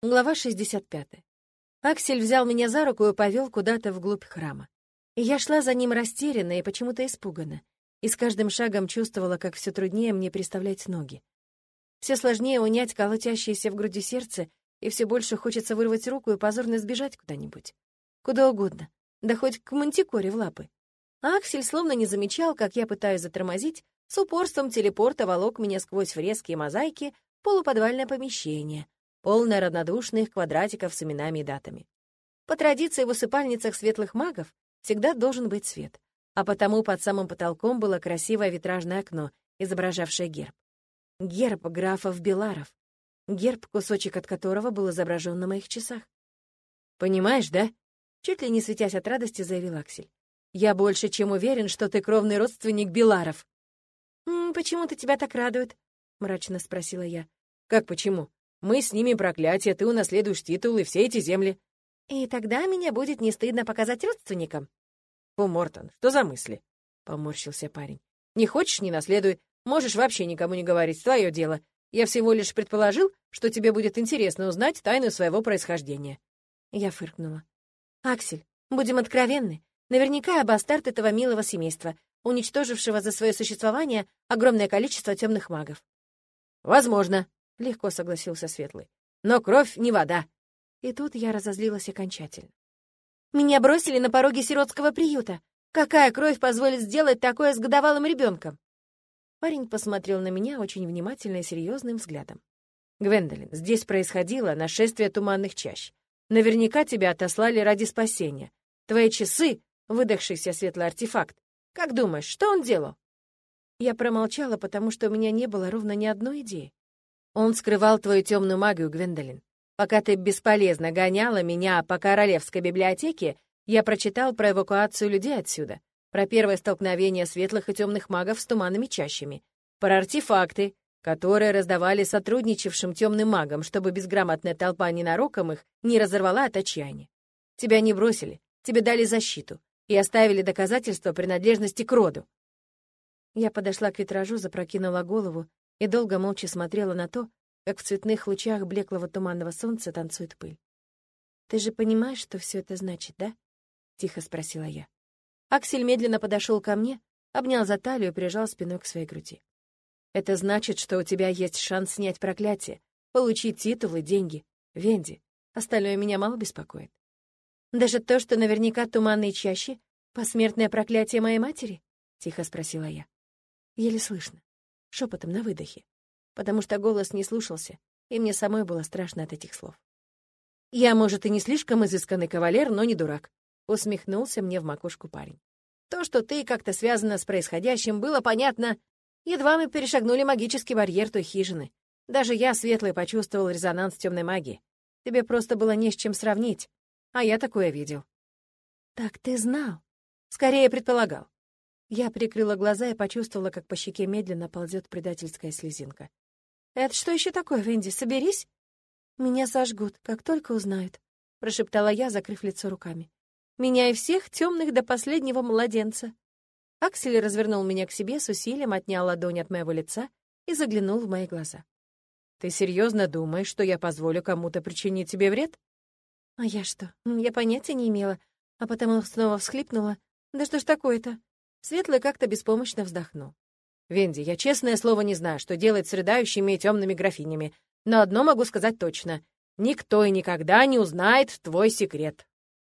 Глава 65. Аксель взял меня за руку и повел куда-то вглубь храма. Я шла за ним растерянно и почему-то испуганно. И с каждым шагом чувствовала, как все труднее мне представлять ноги. Все сложнее унять колотящееся в груди сердце, и все больше хочется вырвать руку и позорно сбежать куда-нибудь. Куда угодно, да хоть к мантикоре в лапы. А Аксель словно не замечал, как я пытаюсь затормозить, с упорством телепорта волок меня сквозь фрески и мозаики в полуподвальное помещение — полная равнодушных квадратиков с именами и датами. По традиции в усыпальницах светлых магов всегда должен быть свет, а потому под самым потолком было красивое витражное окно, изображавшее герб. Герб графов Беларов. Герб, кусочек от которого был изображен на моих часах. «Понимаешь, да?» Чуть ли не светясь от радости, заявил Аксель. «Я больше чем уверен, что ты кровный родственник Беларов». «М -м, «Почему-то тебя так радует?» — мрачно спросила я. «Как почему? Мы снимем проклятие, ты унаследуешь титул и все эти земли. И тогда меня будет не стыдно показать родственникам. Фу, Мортон, что за мысли? Поморщился парень. Не хочешь — не наследуй. Можешь вообще никому не говорить, твое дело. Я всего лишь предположил, что тебе будет интересно узнать тайну своего происхождения. Я фыркнула. «Аксель, будем откровенны. Наверняка бастард этого милого семейства, уничтожившего за свое существование огромное количество темных магов». «Возможно», — легко согласился Светлый. «Но кровь не вода». И тут я разозлилась окончательно. «Меня бросили на пороге сиротского приюта. Какая кровь позволит сделать такое с годовалым ребенком?» Парень посмотрел на меня очень внимательно и серьезным взглядом. «Гвендолин, здесь происходило нашествие туманных чащ. Наверняка тебя отослали ради спасения. Твои часы — выдохшийся светлый артефакт. Как думаешь, что он делал?» Я промолчала, потому что у меня не было ровно ни одной идеи. Он скрывал твою темную магию, Гвендолин. Пока ты бесполезно гоняла меня по королевской библиотеке, я прочитал про эвакуацию людей отсюда, про первое столкновение светлых и темных магов с туманными чащами, про артефакты, которые раздавали сотрудничавшим темным магам, чтобы безграмотная толпа ненароком их не разорвала от отчаяния. Тебя не бросили, тебе дали защиту и оставили доказательства принадлежности к роду. Я подошла к витражу, запрокинула голову и долго молча смотрела на то, как в цветных лучах блеклого туманного солнца танцует пыль. «Ты же понимаешь, что все это значит, да?» — тихо спросила я. Аксель медленно подошел ко мне, обнял за талию и прижал спиной к своей груди. «Это значит, что у тебя есть шанс снять проклятие, получить титулы, деньги. Венди, остальное меня мало беспокоит. Даже то, что наверняка туманные чаще — посмертное проклятие моей матери?» — тихо спросила я. Еле слышно шепотом на выдохе, потому что голос не слушался, и мне самой было страшно от этих слов. «Я, может, и не слишком изысканный кавалер, но не дурак», — усмехнулся мне в макушку парень. «То, что ты как-то связана с происходящим, было понятно. Едва мы перешагнули магический барьер той хижины. Даже я, Светлый, почувствовал резонанс темной магии. Тебе просто было не с чем сравнить, а я такое видел». «Так ты знал?» «Скорее предполагал. Я прикрыла глаза и почувствовала, как по щеке медленно ползет предательская слезинка. «Это что еще такое, Венди? Соберись!» «Меня сожгут, как только узнают», — прошептала я, закрыв лицо руками. «Меня и всех темных до последнего младенца». Аксель развернул меня к себе с усилием, отнял ладонь от моего лица и заглянул в мои глаза. «Ты серьезно думаешь, что я позволю кому-то причинить тебе вред?» «А я что? Я понятия не имела, а потому снова всхлипнула. Да что ж такое-то?» Светлый как-то беспомощно вздохнул. «Венди, я честное слово не знаю, что делать с рыдающими и темными графинями, но одно могу сказать точно. Никто и никогда не узнает твой секрет».